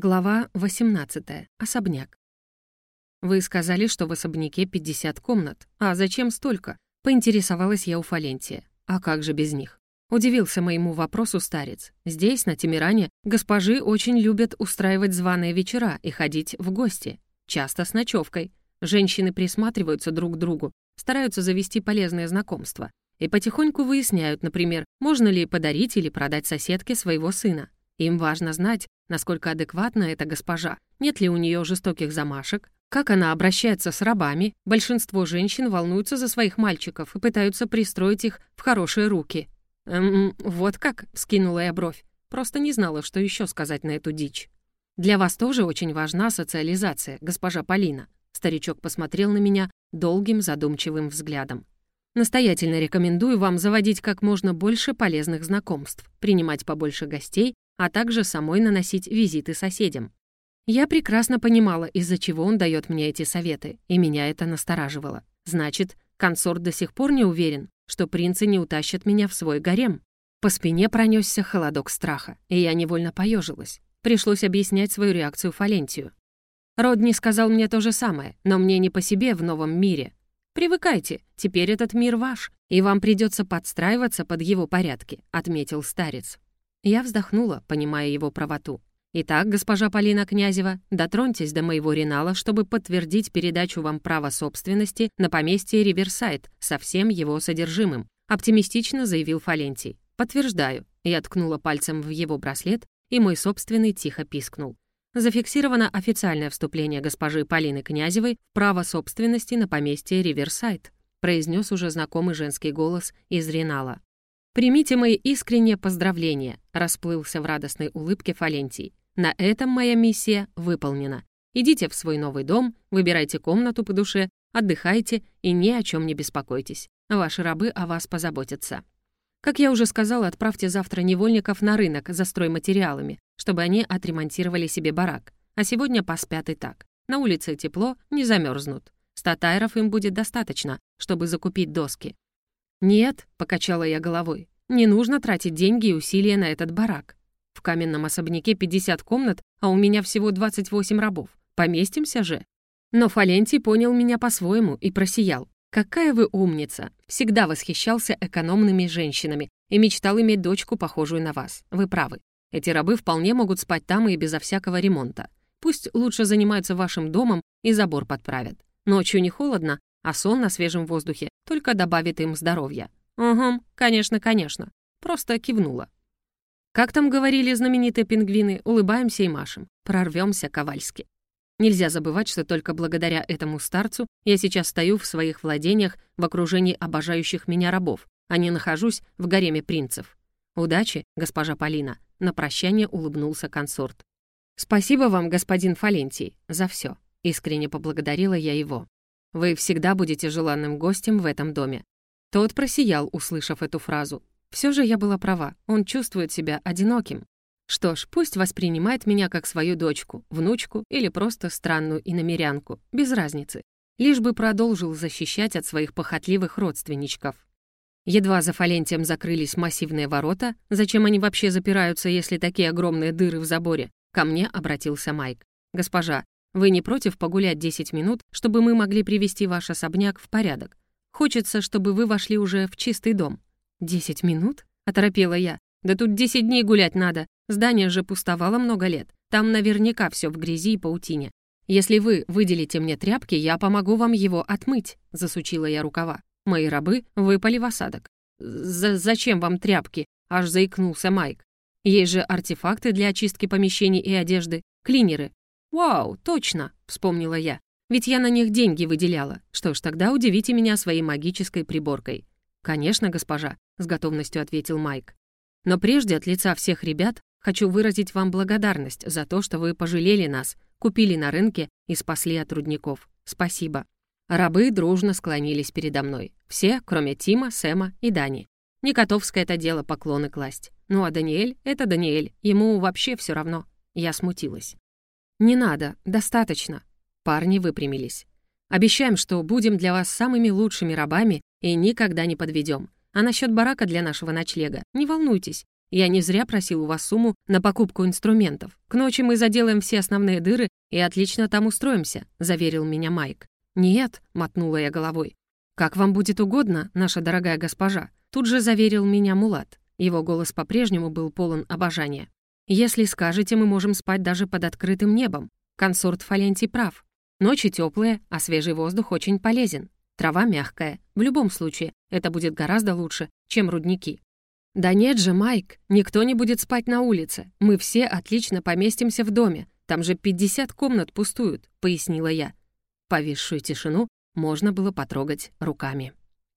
Глава 18. Особняк. «Вы сказали, что в особняке 50 комнат. А зачем столько?» Поинтересовалась я у Фалентия. «А как же без них?» Удивился моему вопросу старец. «Здесь, на Тимиране, госпожи очень любят устраивать званые вечера и ходить в гости. Часто с ночевкой. Женщины присматриваются друг к другу, стараются завести полезные знакомства. И потихоньку выясняют, например, можно ли подарить или продать соседке своего сына. Им важно знать, насколько адекватна эта госпожа, нет ли у нее жестоких замашек, как она обращается с рабами. Большинство женщин волнуются за своих мальчиков и пытаются пристроить их в хорошие руки. «Эм, вот как?» — скинула я бровь. Просто не знала, что еще сказать на эту дичь. «Для вас тоже очень важна социализация, госпожа Полина». Старичок посмотрел на меня долгим задумчивым взглядом. Настоятельно рекомендую вам заводить как можно больше полезных знакомств, принимать побольше гостей а также самой наносить визиты соседям. Я прекрасно понимала, из-за чего он дает мне эти советы, и меня это настораживало. Значит, консорт до сих пор не уверен, что принцы не утащат меня в свой гарем. По спине пронесся холодок страха, и я невольно поежилась. Пришлось объяснять свою реакцию Фалентию. Родни сказал мне то же самое, но мне не по себе в новом мире. «Привыкайте, теперь этот мир ваш, и вам придется подстраиваться под его порядки», — отметил старец. Я вздохнула, понимая его правоту. «Итак, госпожа Полина Князева, дотроньтесь до моего ренала, чтобы подтвердить передачу вам права собственности на поместье Риверсайд со всем его содержимым», оптимистично заявил Фалентий. «Подтверждаю». Я ткнула пальцем в его браслет, и мой собственный тихо пискнул. Зафиксировано официальное вступление госпожи Полины Князевой в право собственности на поместье Риверсайд, произнес уже знакомый женский голос из Ренала. «Примите мои искренние поздравления», — расплылся в радостной улыбке Фалентий. «На этом моя миссия выполнена. Идите в свой новый дом, выбирайте комнату по душе, отдыхайте и ни о чем не беспокойтесь. Ваши рабы о вас позаботятся». Как я уже сказала, отправьте завтра невольников на рынок за стройматериалами, чтобы они отремонтировали себе барак. А сегодня поспят и так. На улице тепло, не замерзнут. Статайров им будет достаточно, чтобы закупить доски. «Нет», — покачала я головой, — «не нужно тратить деньги и усилия на этот барак. В каменном особняке 50 комнат, а у меня всего 28 рабов. Поместимся же». Но Фалентий понял меня по-своему и просиял. «Какая вы умница!» Всегда восхищался экономными женщинами и мечтал иметь дочку, похожую на вас. Вы правы. Эти рабы вполне могут спать там и безо всякого ремонта. Пусть лучше занимаются вашим домом и забор подправят. Ночью не холодно, а сон на свежем воздухе только добавит им здоровья. «Угу, конечно, конечно». Просто кивнула. Как там говорили знаменитые пингвины, улыбаемся и машем. Прорвемся ковальски. Нельзя забывать, что только благодаря этому старцу я сейчас стою в своих владениях в окружении обожающих меня рабов, а не нахожусь в гареме принцев. Удачи, госпожа Полина. На прощание улыбнулся консорт. «Спасибо вам, господин Фалентий, за все. Искренне поблагодарила я его. Вы всегда будете желанным гостем в этом доме». Тот просиял, услышав эту фразу. Все же я была права, он чувствует себя одиноким. Что ж, пусть воспринимает меня как свою дочку, внучку или просто странную иномерянку, без разницы. Лишь бы продолжил защищать от своих похотливых родственничков. Едва за Фалентием закрылись массивные ворота, зачем они вообще запираются, если такие огромные дыры в заборе, ко мне обратился Майк. «Госпожа, вы не против погулять 10 минут, чтобы мы могли привести ваш особняк в порядок? Хочется, чтобы вы вошли уже в чистый дом». «Десять минут?» — оторопела я. «Да тут 10 дней гулять надо. Здание же пустовало много лет. Там наверняка все в грязи и паутине. Если вы выделите мне тряпки, я помогу вам его отмыть», — засучила я рукава. Мои рабы выпали в осадок. «Зачем вам тряпки?» — аж заикнулся Майк. «Есть же артефакты для очистки помещений и одежды, клинеры. «Вау, точно!» — вспомнила я. «Ведь я на них деньги выделяла. Что ж, тогда удивите меня своей магической приборкой». «Конечно, госпожа», — с готовностью ответил Майк. «Но прежде от лица всех ребят хочу выразить вам благодарность за то, что вы пожалели нас, купили на рынке и спасли от трудников. Спасибо». Рабы дружно склонились передо мной. Все, кроме Тима, Сэма и Дани. Не котовское это дело поклоны класть. Ну а Даниэль — это Даниэль, ему вообще все равно. Я смутилась. «Не надо, достаточно». Парни выпрямились. «Обещаем, что будем для вас самыми лучшими рабами и никогда не подведем. А насчет барака для нашего ночлега, не волнуйтесь. Я не зря просил у вас сумму на покупку инструментов. К ночи мы заделаем все основные дыры и отлично там устроимся», — заверил меня Майк. «Нет», — мотнула я головой. «Как вам будет угодно, наша дорогая госпожа», — тут же заверил меня Мулат. Его голос по-прежнему был полон обожания. «Если скажете, мы можем спать даже под открытым небом. Консорт Фалентий прав. Ночи теплые, а свежий воздух очень полезен. Трава мягкая. В любом случае, это будет гораздо лучше, чем рудники. «Да нет же, Майк, никто не будет спать на улице. Мы все отлично поместимся в доме. Там же 50 комнат пустуют», — пояснила я. Повисшую тишину можно было потрогать руками.